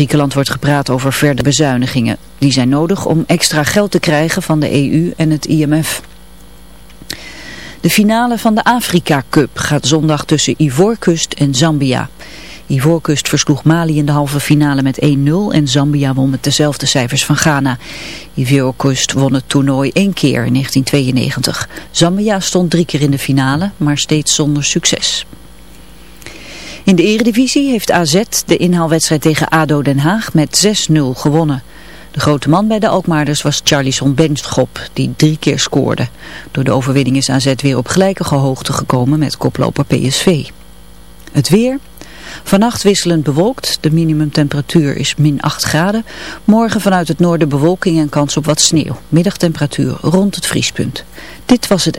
Griekenland wordt gepraat over verdere bezuinigingen. Die zijn nodig om extra geld te krijgen van de EU en het IMF. De finale van de Afrika Cup gaat zondag tussen Ivoorkust en Zambia. Ivoorkust versloeg Mali in de halve finale met 1-0 en Zambia won met dezelfde cijfers van Ghana. Ivoorkust won het toernooi één keer in 1992. Zambia stond drie keer in de finale, maar steeds zonder succes. In de eredivisie heeft AZ de inhaalwedstrijd tegen ADO Den Haag met 6-0 gewonnen. De grote man bij de Alkmaarders was Charlison Benschop, die drie keer scoorde. Door de overwinning is AZ weer op gelijke hoogte gekomen met koploper PSV. Het weer... Vannacht wisselend bewolkt, de minimumtemperatuur is min 8 graden. Morgen vanuit het noorden bewolking en kans op wat sneeuw. Middagtemperatuur rond het vriespunt. Dit was het...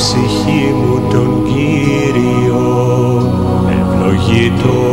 ψυχή μου τον Κύριον, ευλογητός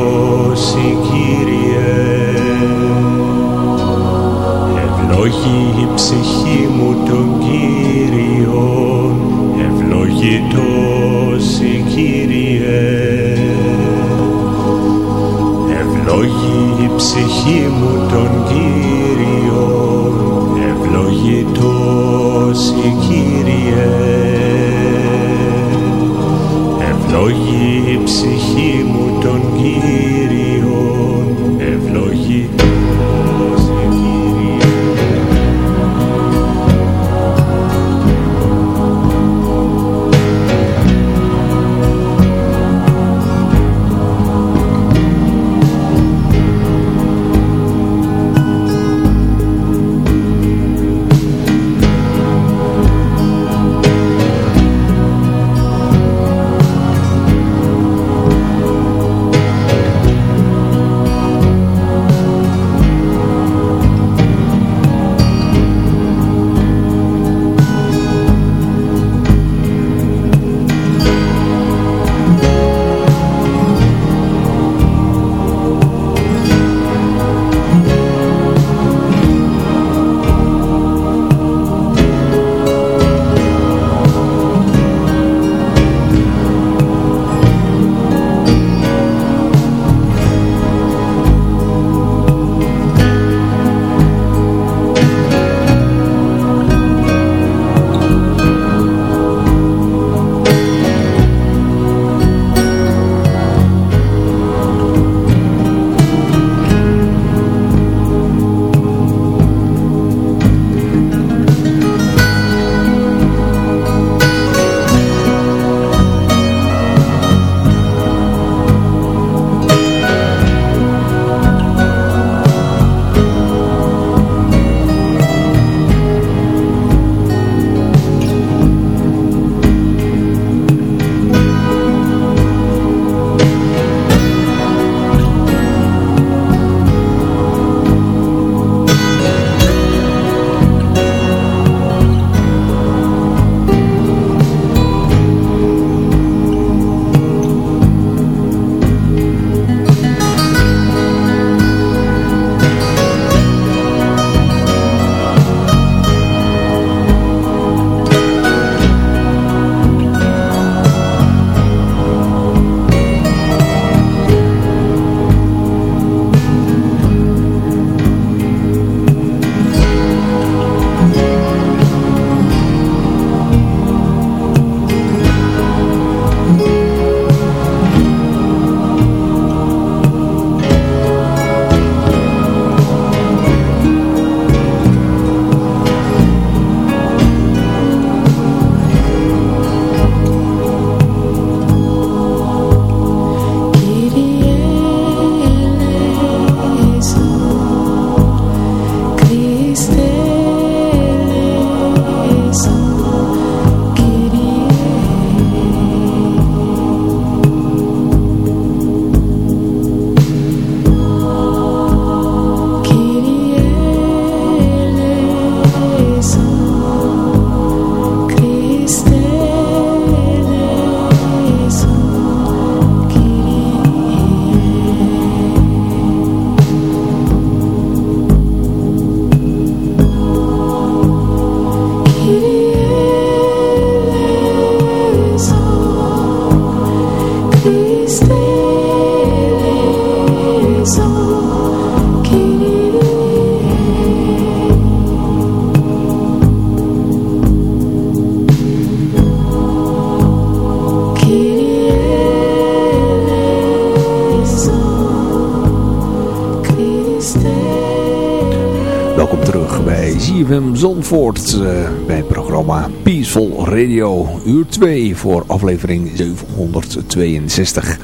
ZFM Zandvoort uh, bij het programma Peaceful Radio, uur 2 voor aflevering 762.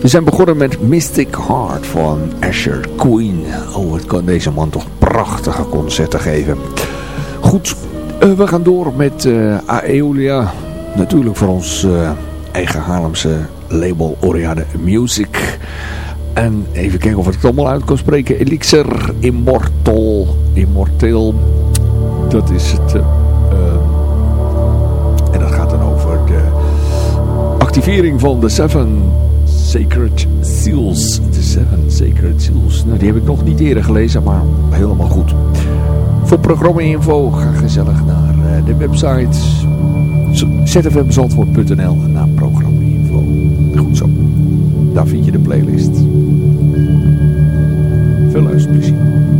We zijn begonnen met Mystic Heart van Asher Queen. Oh, het kan deze man toch prachtige concerten geven. Goed, uh, we gaan door met uh, Aeolia. Natuurlijk voor ons eigen Haarlemse label Oriade Music. En even kijken of ik het allemaal uit kan spreken. Elixir Immortal. Immortal. Dat is het. Uh, en dat gaat dan over de activering van de Seven Sacred Seals. De Seven Sacred Seals. Nou, die heb ik nog niet eerder gelezen, maar helemaal goed. Voor programma-info ga gezellig naar uh, de website zfmzandvoort.nl en naar programma-info. Goed zo. Daar vind je de playlist. Veel luisterplezier.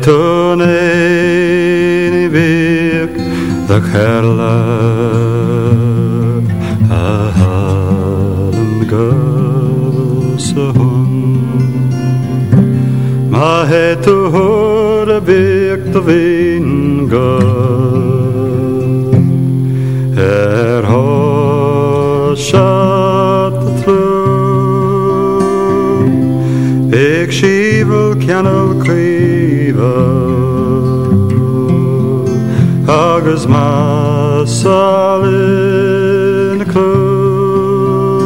Toen een week de gerla halen gosse hon ma het hoorde week de wind er true ik schievel kennel kriva agus ma salin klub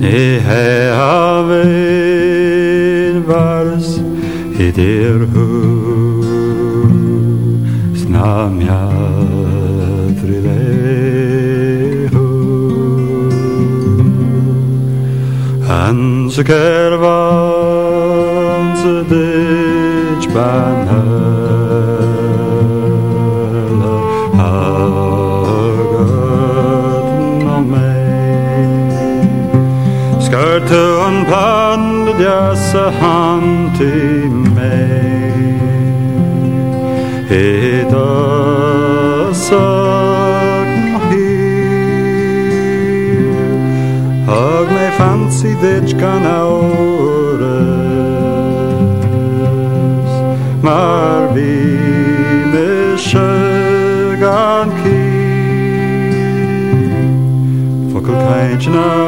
ne he havein vars hidir hu. Snam ya Han ze kervan ze dich banhella hagat no me Skarte on pand jassa hanti me Heda sag Hag me fancy Krishna.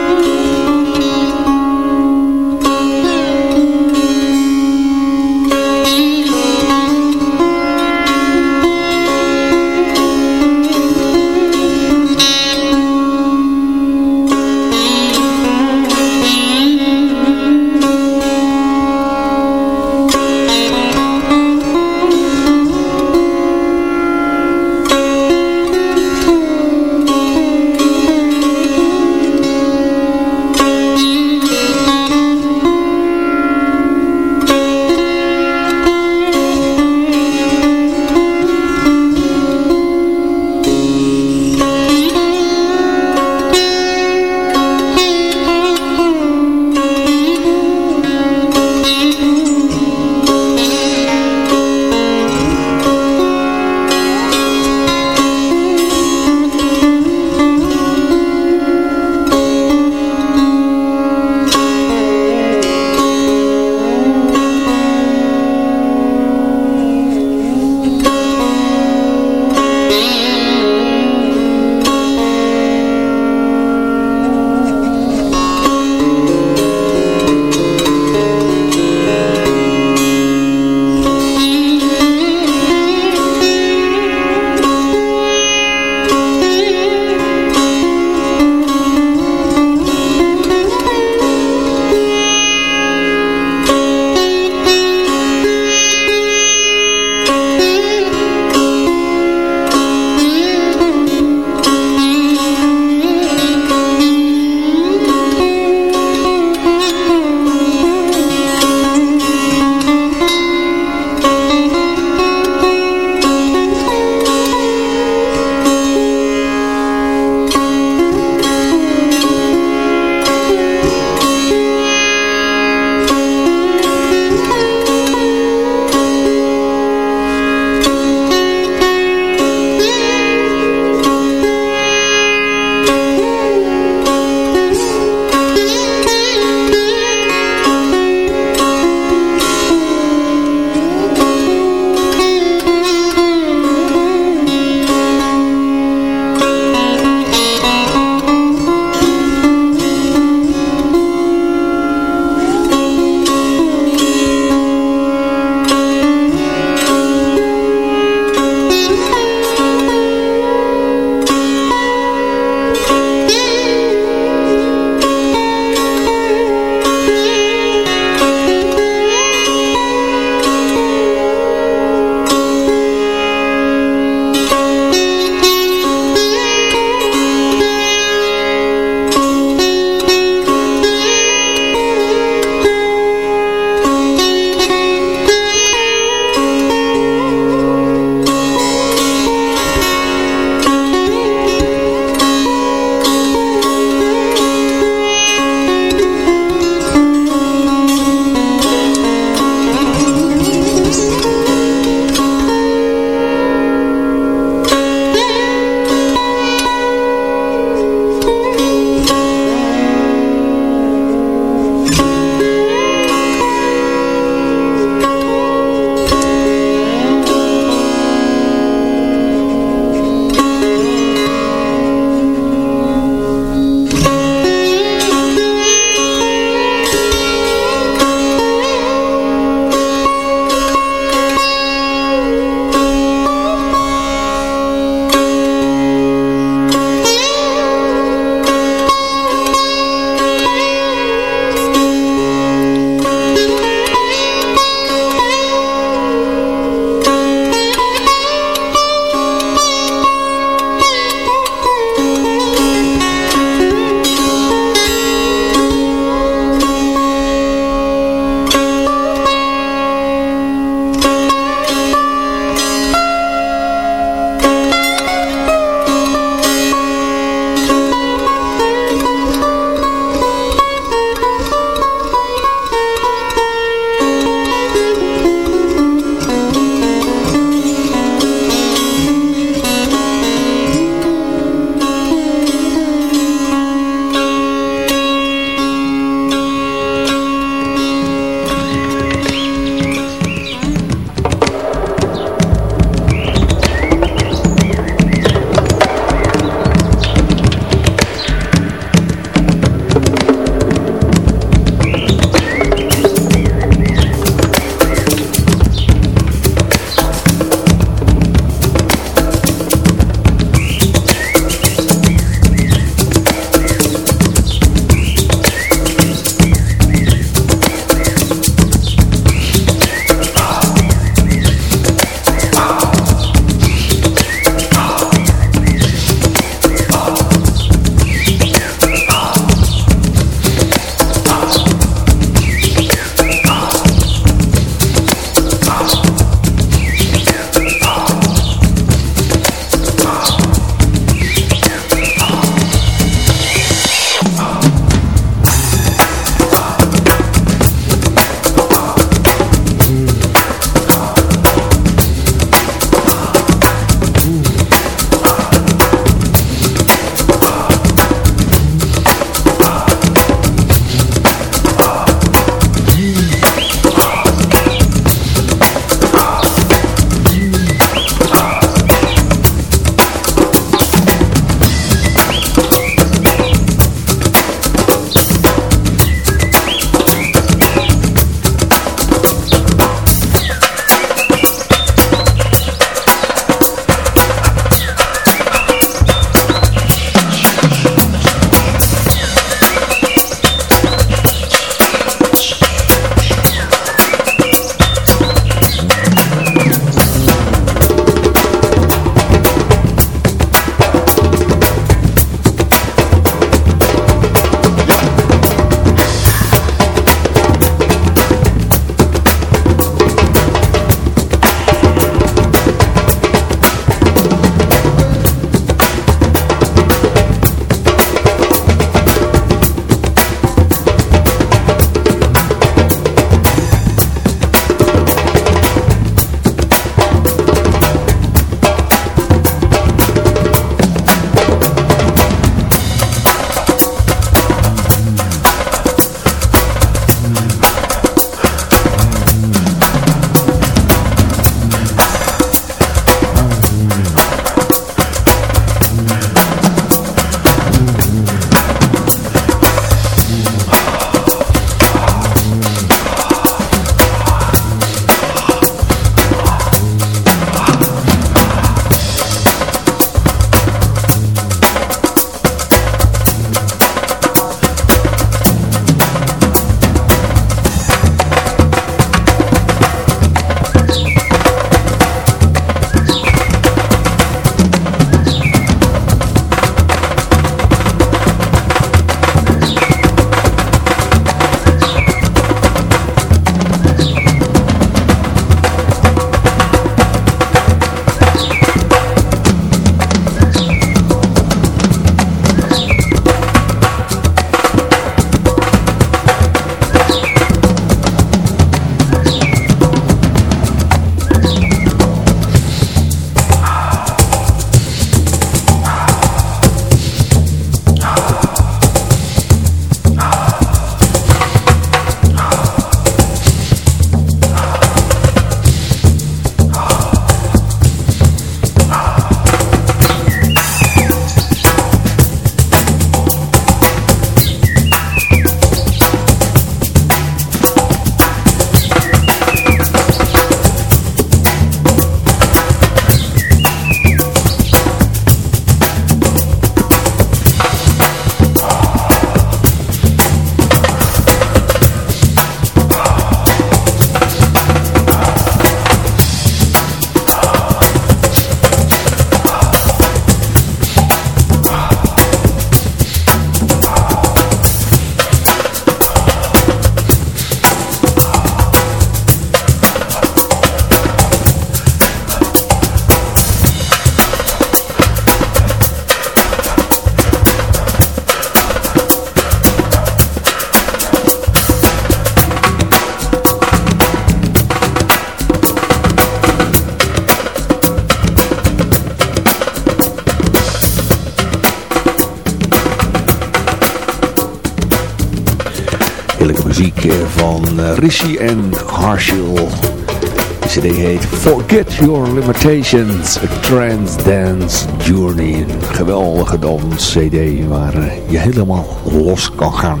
Rishi en Harshil. De cd heet Forget Your Limitations, A Trance Dance Journey. Een geweldige dans cd waar eh, je helemaal los kan gaan.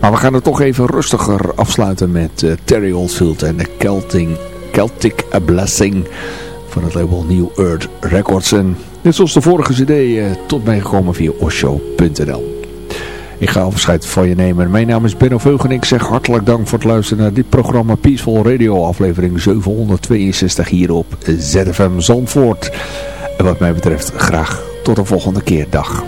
Maar we gaan het toch even rustiger afsluiten met uh, Terry Oldfield en de Celtic, Celtic Blessing van het label New Earth Records. En net zoals de vorige cd uh, tot mij gekomen via osho.nl. Ik ga afscheid van je nemen. Mijn naam is Benno Veug en ik zeg hartelijk dank voor het luisteren naar dit programma Peaceful Radio aflevering 762 hier op ZFM Zandvoort. En wat mij betreft graag tot de volgende keer. Dag.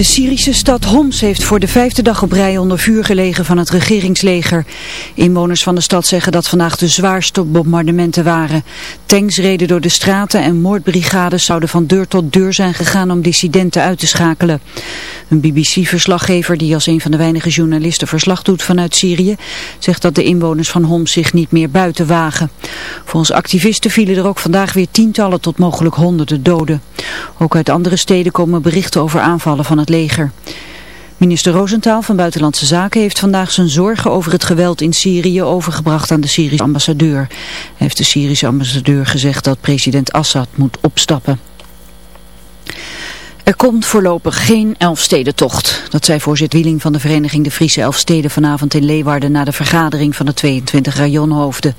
De Syrische stad Homs heeft voor de vijfde dag op rij onder vuur gelegen van het regeringsleger. Inwoners van de stad zeggen dat vandaag de zwaarste bombardementen waren. Tanks reden door de straten en moordbrigades zouden van deur tot deur zijn gegaan om dissidenten uit te schakelen. Een BBC-verslaggever die als een van de weinige journalisten verslag doet vanuit Syrië zegt dat de inwoners van Homs zich niet meer buiten wagen. Volgens activisten vielen er ook vandaag weer tientallen tot mogelijk honderden doden. Ook uit andere steden komen berichten over aanvallen van het leger. Minister Rosenthal van Buitenlandse Zaken heeft vandaag zijn zorgen over het geweld in Syrië overgebracht aan de Syrische ambassadeur. Hij heeft de Syrische ambassadeur gezegd dat president Assad moet opstappen. Er komt voorlopig geen Elfstedentocht. Dat zei voorzitter Wieling van de vereniging De Friese Elfsteden vanavond in Leeuwarden na de vergadering van de 22 rajonhoofden.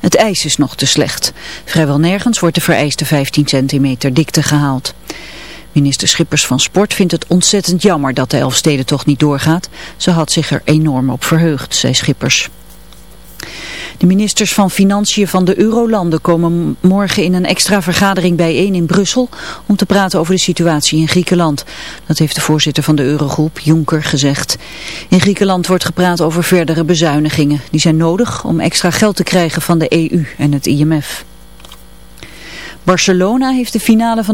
Het ijs is nog te slecht. Vrijwel nergens wordt de vereiste 15 centimeter dikte gehaald. Minister Schippers van Sport vindt het ontzettend jammer dat de Elfstedentocht niet doorgaat. Ze had zich er enorm op verheugd, zei Schippers. De ministers van Financiën van de Eurolanden komen morgen in een extra vergadering bijeen in Brussel om te praten over de situatie in Griekenland. Dat heeft de voorzitter van de Eurogroep, Juncker, gezegd. In Griekenland wordt gepraat over verdere bezuinigingen. Die zijn nodig om extra geld te krijgen van de EU en het IMF. Barcelona heeft de finale van